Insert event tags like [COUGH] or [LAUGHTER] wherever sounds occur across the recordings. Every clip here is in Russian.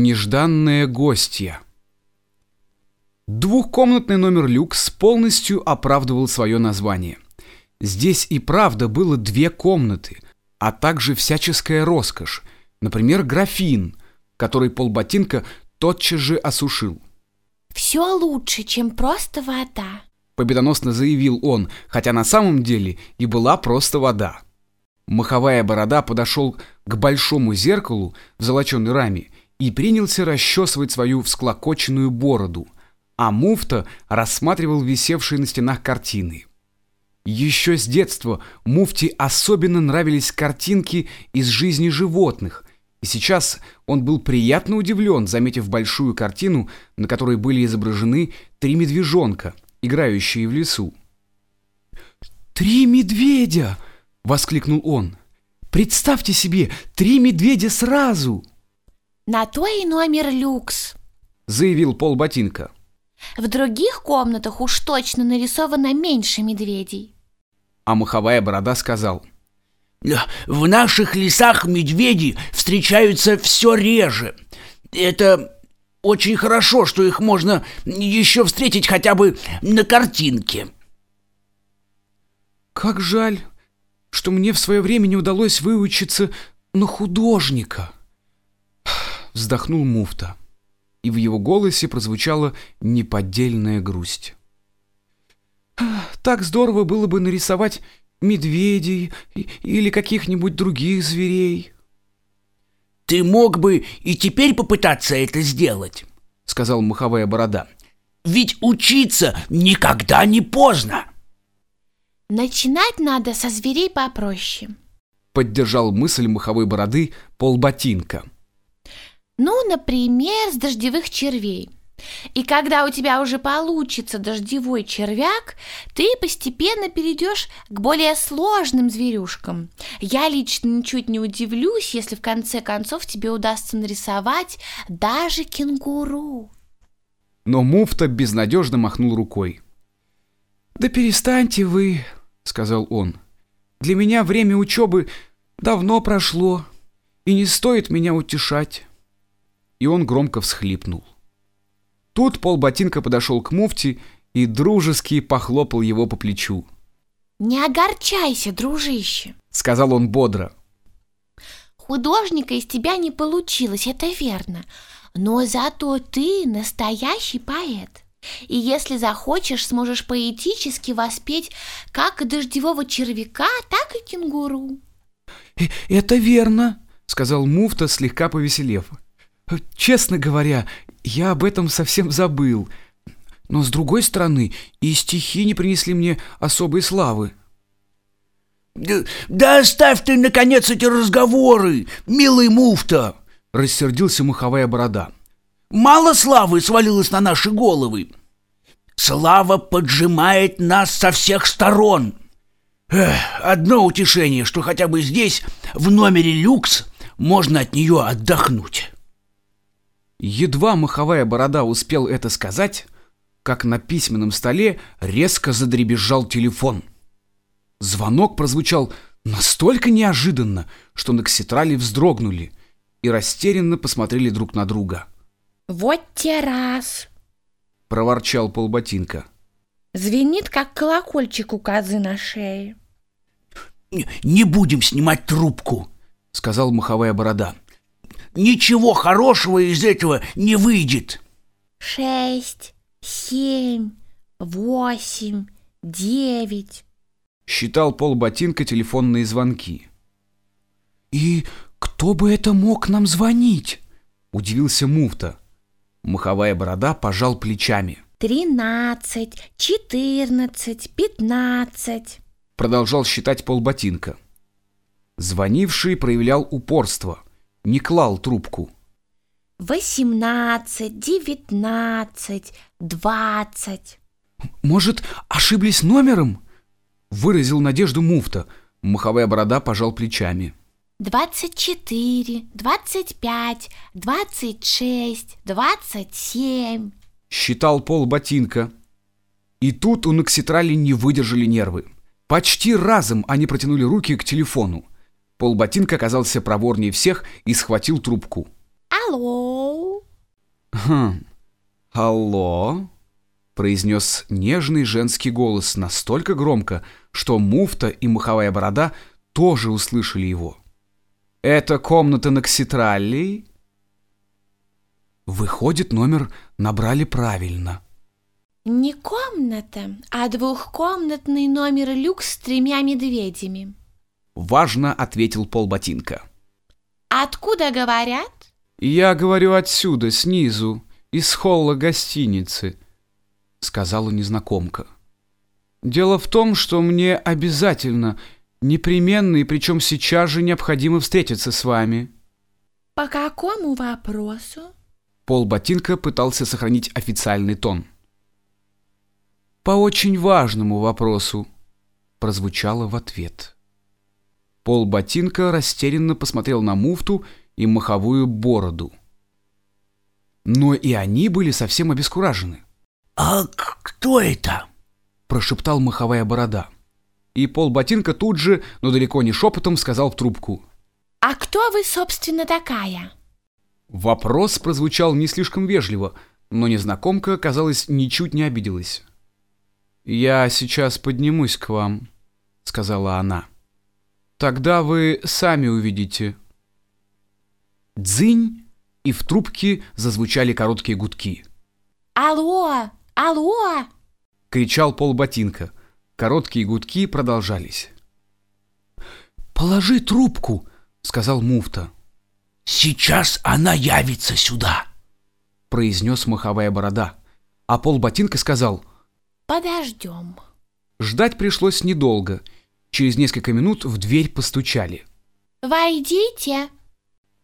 Нежданная гостья. Двухкомнатный номер люкс полностью оправдывал свое название. Здесь и правда было две комнаты, а также всяческая роскошь, например, графин, который полботинка тотчас же осушил. Все лучше, чем просто вода. Победоносно заявил он, хотя на самом деле и была просто вода. Маховая борода подошел к большому зеркалу в золоченой раме и принялся расчесывать свою всклокоченную бороду, а муфта рассматривал висевшие на стенах картины. Еще с детства муфте особенно нравились картинки из жизни животных, и сейчас он был приятно удивлен, заметив большую картину, на которой были изображены три медвежонка, играющие в лесу. «Три медведя!» — воскликнул он. «Представьте себе, три медведя сразу!» На то и номер люкс, заявил Пол Ботинка. В других комнатах уж точно нарисовано меньше медведей. А маховая борода сказал. В наших лесах медведи встречаются все реже. Это очень хорошо, что их можно еще встретить хотя бы на картинке. Как жаль, что мне в свое время не удалось выучиться на художника вздохнул муфта, и в его голосе прозвучала неподдельная грусть. Так здорово было бы нарисовать медведей или каких-нибудь других зверей. Ты мог бы и теперь попытаться это сделать, сказал маховая борода. Ведь учиться никогда не поздно. Начинать надо со зверей попроще. Поддержал мысль маховой бороды полботинка. Ну, например, с дождевых червей. И когда у тебя уже получится дождевой червяк, ты постепенно перейдешь к более сложным зверюшкам. Я лично ничуть не удивлюсь, если в конце концов тебе удастся нарисовать даже кенгуру. Но муфта безнадежно махнул рукой. «Да перестаньте вы», — сказал он. «Для меня время учебы давно прошло, и не стоит меня утешать» и он громко всхлипнул. Тут полботинка подошел к муфти и дружески похлопал его по плечу. «Не огорчайся, дружище», — сказал он бодро. «Художника из тебя не получилось, это верно, но зато ты настоящий поэт». И если захочешь, сможешь поэтически воспеть как дождевого червяка, так и кенгуру. «Э, «Это верно», — сказал муфта, слегка повеселев. Честно говоря, я об этом совсем забыл. Но с другой стороны, и стихи не принесли мне особой славы. Да, да оставь ты, наконец, эти разговоры, милый муфта! Рассердился муховая борода. Мало славы свалилось на наши головы. Слава поджимает нас со всех сторон. Эх, одно утешение, что хотя бы здесь, в номере люкс, можно от нее отдохнуть. Едва маховая борода успел это сказать, как на письменном столе резко задребезжал телефон. Звонок прозвучал настолько неожиданно, что на кситрале вздрогнули и растерянно посмотрели друг на друга. «Вот те раз!» — проворчал полботинка. «Звенит, как колокольчик у козы на шее». «Не будем снимать трубку», — сказал маховая борода ничего хорошего из этого не выйдет. Шесть, семь, восемь, девять. Считал полботинка телефонные звонки. И кто бы это мог нам звонить? Удивился муфта. Маховая борода пожал плечами. Тринадцать, четырнадцать, пятнадцать. Продолжал считать полботинка. Звонивший проявлял упорство – не клал трубку. «Восемнадцать, девятнадцать, двадцать». «Может, ошиблись номером?» Выразил надежду муфта. Маховая борода пожал плечами. «Двадцать четыре, двадцать пять, двадцать шесть, двадцать семь». Считал пол ботинка. И тут у Нокситрали не выдержали нервы. Почти разом они протянули руки к телефону. Полботинка оказался проворнее всех и схватил трубку. Алло. «Хм, алло?» — произнес нежный женский голос настолько громко, что муфта и маховая борода тоже услышали его. «Это комната на Кситраллии?» Выходит, номер набрали правильно. Не комната, а двухкомнатный номер люкс с тремя медведями. Важно ответил полботинка. Откуда говорят? «Я говорю отсюда, снизу, из холла гостиницы», — сказала незнакомка. «Дело в том, что мне обязательно, непременно и причем сейчас же необходимо встретиться с вами». По какому вопросу? Пол Ботинка пытался сохранить официальный тон. «По очень важному вопросу», — прозвучало в ответ. Пол Ботинка растерянно посмотрел на муфту и маховую бороду. Но и они были совсем обескуражены. «А кто это?» — прошептал маховая борода. И Пол Ботинка тут же, но далеко не шепотом, сказал в трубку. А кто вы, собственно, такая? Вопрос прозвучал не слишком вежливо, но незнакомка, казалось, ничуть не обиделась. «Я сейчас поднимусь к вам», — сказала она. «Тогда вы сами увидите». Дзынь, и в трубке зазвучали короткие гудки. Алло, алло! Кричал полботинка. Короткие гудки продолжались. «Положи трубку», — сказал муфта. «Сейчас она явится сюда», — произнес маховая борода. А полботинка сказал Подождем. Ждать пришлось недолго. Через несколько минут в дверь постучали. Войдите.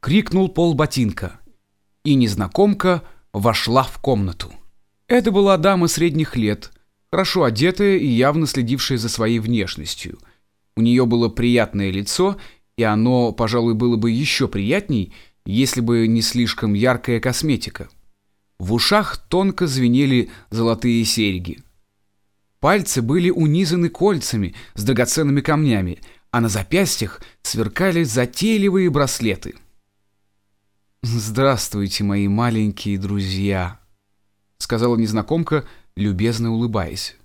Крикнул полботинка. И незнакомка вошла в комнату. Это была дама средних лет, хорошо одетая и явно следившая за своей внешностью. У нее было приятное лицо, и оно, пожалуй, было бы еще приятней, если бы не слишком яркая косметика. В ушах тонко звенели золотые серьги. Пальцы были унизаны кольцами с драгоценными камнями, а на запястьях сверкали затейливые браслеты. «Здравствуйте, мои маленькие друзья», — сказала незнакомка, любезно улыбаясь.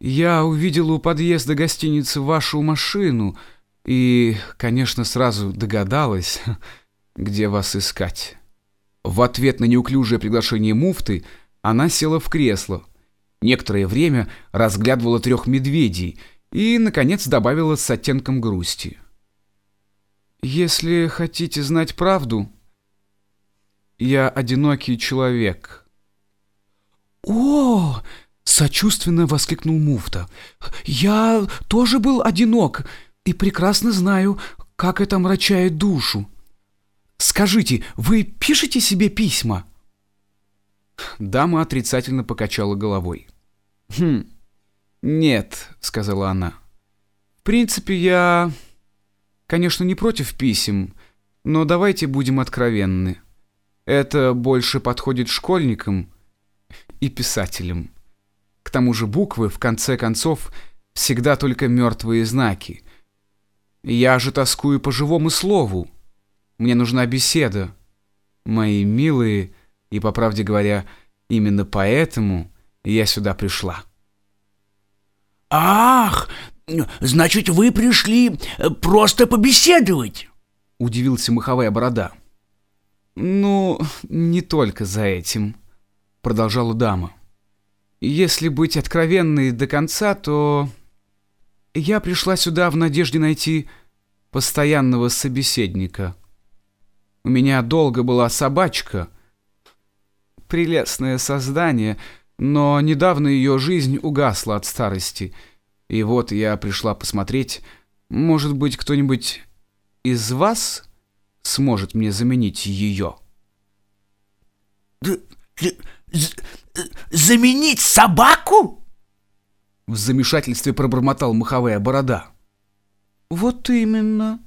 «Я увидела у подъезда гостиницы вашу машину и, конечно, сразу догадалась, [LAUGHS] где вас искать». В ответ на неуклюжее приглашение муфты она села в кресло, некоторое время разглядывала трех медведей и, наконец, добавила с оттенком грусти. «Если хотите знать правду, я одинокий человек». «О!» — сочувственно воскликнул муфта. «Я тоже был одинок и прекрасно знаю, как это мрачает душу. Скажите, вы пишете себе письма?» Дама отрицательно покачала головой. «Хм, нет», — сказала она. «В принципе, я, конечно, не против писем, но давайте будем откровенны. Это больше подходит школьникам и писателям. К тому же буквы, в конце концов, всегда только мертвые знаки. Я же тоскую по живому слову. Мне нужна беседа. Мои милые, и, по правде говоря, именно поэтому я сюда пришла. «Ах, значит, вы пришли э, просто побеседовать?» — удивился маховая борода. «Ну, не только за этим», — продолжала дама. «Если быть откровенной до конца, то я пришла сюда в надежде найти постоянного собеседника. У меня долго была собачка, прелестное создание, но недавно ее жизнь угасла от старости, и вот я пришла посмотреть, может быть, кто-нибудь из вас сможет мне заменить ее?» «Заменить собаку?» В замешательстве пробормотал маховая борода. «Вот именно!»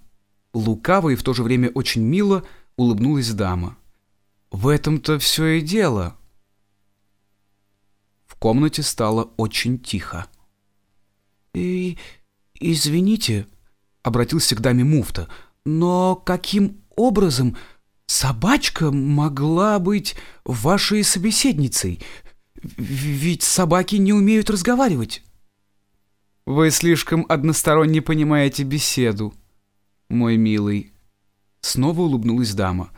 Лукаво и в то же время очень мило улыбнулась дама. «В этом-то все и дело!» В комнате стало очень тихо. «И... извините», — обратился к даме муфта, «но каким образом собачка могла быть вашей собеседницей, ведь собаки не умеют разговаривать. Вы слишком односторонне понимаете беседу, мой милый. Снова улыбнулась дама.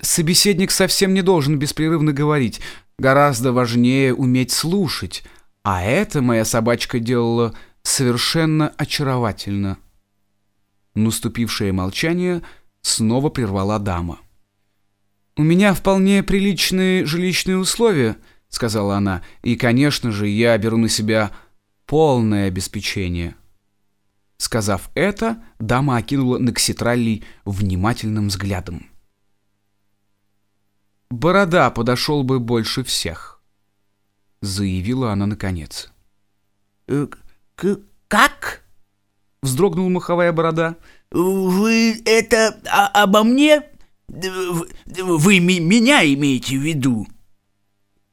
Собеседник совсем не должен беспрерывно говорить, гораздо важнее уметь слушать, а это моя собачка делала совершенно очаровательно. Наступившее молчание снова прервала дама. «У меня вполне приличные жилищные условия», — сказала она, «и, конечно же, я беру на себя полное обеспечение». Сказав это, дама окинула Некситралли внимательным взглядом. «Борода подошел бы больше всех», — заявила она наконец. «Э, «Как?» — вздрогнул маховая борода. «Вы это а, обо мне? Вы меня имеете в виду?»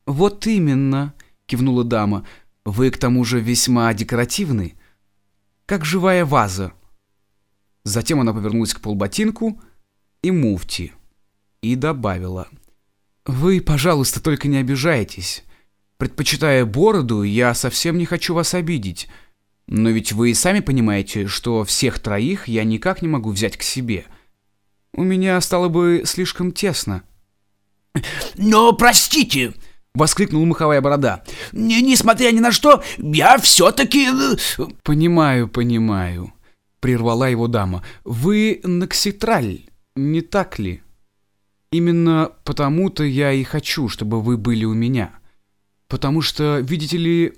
«Вот именно», — кивнула дама. «Вы к тому же весьма декоративны, как живая ваза». Затем она повернулась к полботинку и муфти и добавила. «Вы, пожалуйста, только не обижайтесь. Предпочитая бороду, я совсем не хочу вас обидеть. Но ведь вы и сами понимаете, что всех троих я никак не могу взять к себе. У меня стало бы слишком тесно». «Но простите!» — воскликнул маховая борода. «Несмотря ни на что, я все-таки...» э, «Понимаю, понимаю», — прервала его дама. «Вы Нокситраль, не так ли? Именно потому-то я и хочу, чтобы вы были у меня. Потому что, видите ли,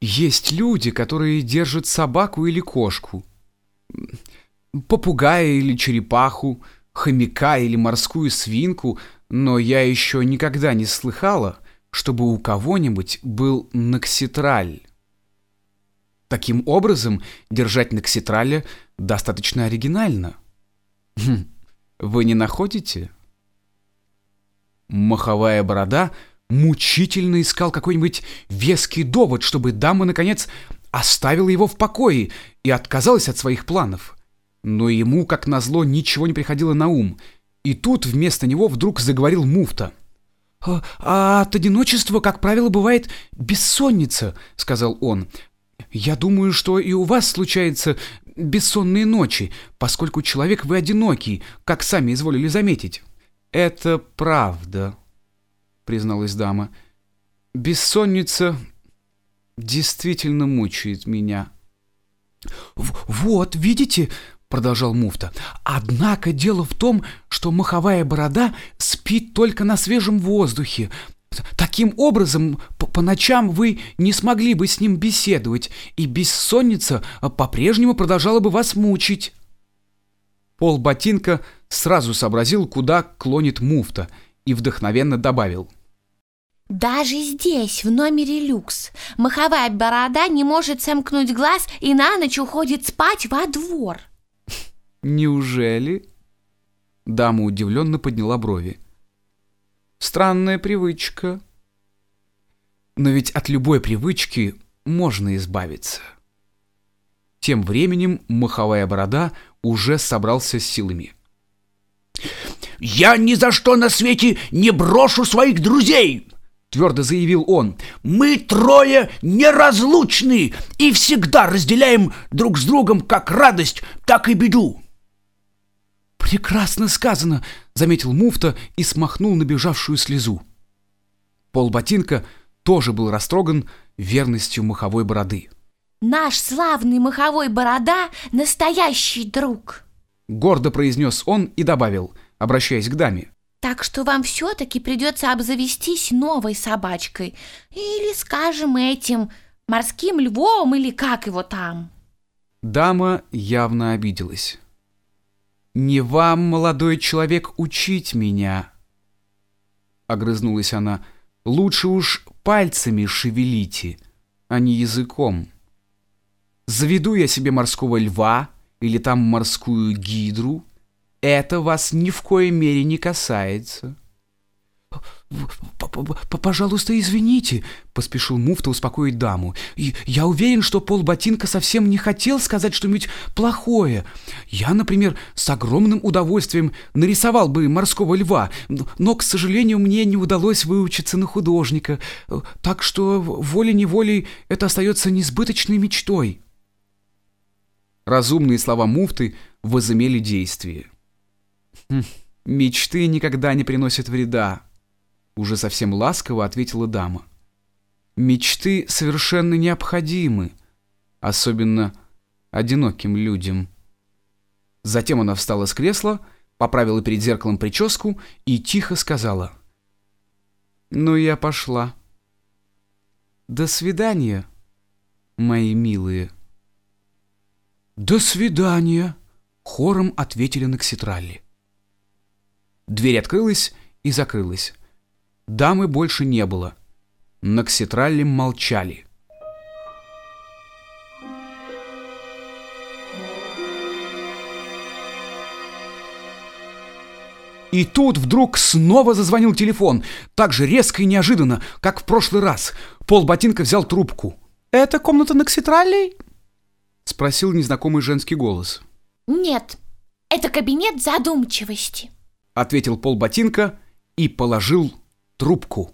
есть люди, которые держат собаку или кошку, попугая или черепаху, хомяка или морскую свинку, но я еще никогда не слыхала, чтобы у кого-нибудь был нокситраль. Таким образом, держать нокситраля достаточно оригинально. Хм, вы не находите? Маховая борода — мучительно искал какой-нибудь веский довод, чтобы дама, наконец, оставила его в покое и отказалась от своих планов. Но ему, как назло, ничего не приходило на ум. И тут вместо него вдруг заговорил муфта. «А, «А от одиночества, как правило, бывает бессонница», — сказал он. «Я думаю, что и у вас случаются бессонные ночи, поскольку человек вы одинокий, как сами изволили заметить». «Это правда», призналась дама. «Бессонница действительно мучает меня». «Вот, видите?» — продолжал муфта. «Однако дело в том, что маховая борода спит только на свежем воздухе. Таким образом, по, по ночам вы не смогли бы с ним беседовать, и бессонница по-прежнему продолжала бы вас мучить». Пол ботинка сразу сообразил, куда клонит муфта, и вдохновенно добавил — даже здесь, в номере люкс, маховая борода не может сомкнуть глаз и на ночь уходит спать во двор. [LAUGHS] Неужели? Дама удивленно подняла брови. Странная привычка. Но ведь от любой привычки можно избавиться. Тем временем маховая борода уже собрался с силами. «Я ни за что на свете не брошу своих друзей!» твердо заявил он. «Мы трое неразлучны и всегда разделяем друг с другом как радость, так и беду». «Прекрасно сказано», — заметил муфта и смахнул набежавшую слезу. Пол ботинка тоже был растроган верностью маховой бороды. «Наш славный маховой борода — настоящий друг», — гордо произнес он и добавил, обращаясь к даме. Так что вам все-таки придется обзавестись новой собачкой. Или, скажем, этим морским львом, или как его там. Дама явно обиделась. «Не вам, молодой человек, учить меня!» Огрызнулась она. «Лучше уж пальцами шевелите, а не языком. Заведу я себе морского льва или там морскую гидру, это вас ни в коей мере не касается. «Пожалуйста, извините», — поспешил муфта успокоить даму. «Я уверен, что Пол Ботинка совсем не хотел сказать что-нибудь плохое. Я, например, с огромным удовольствием нарисовал бы морского льва, но, к сожалению, мне не удалось выучиться на художника, так что волей-неволей это остается несбыточной мечтой». Разумные слова муфты возымели действие. «Хм, «Мечты никогда не приносят вреда», — уже совсем ласково ответила дама. «Мечты совершенно необходимы, особенно одиноким людям». Затем она встала с кресла, поправила перед зеркалом прическу и тихо сказала. «Ну, я пошла. До свидания, мои милые». «До свидания!» — хором ответили Нокситралли. Дверь открылась и закрылась. Дамы больше не было. Нокситралли молчали. И тут вдруг снова зазвонил телефон, так же резко и неожиданно, как в прошлый раз. Пол ботинка взял трубку. «Это комната Нокситраллей?» — спросил незнакомый женский голос. «Нет, это кабинет задумчивости», — ответил Пол Ботинка и положил трубку.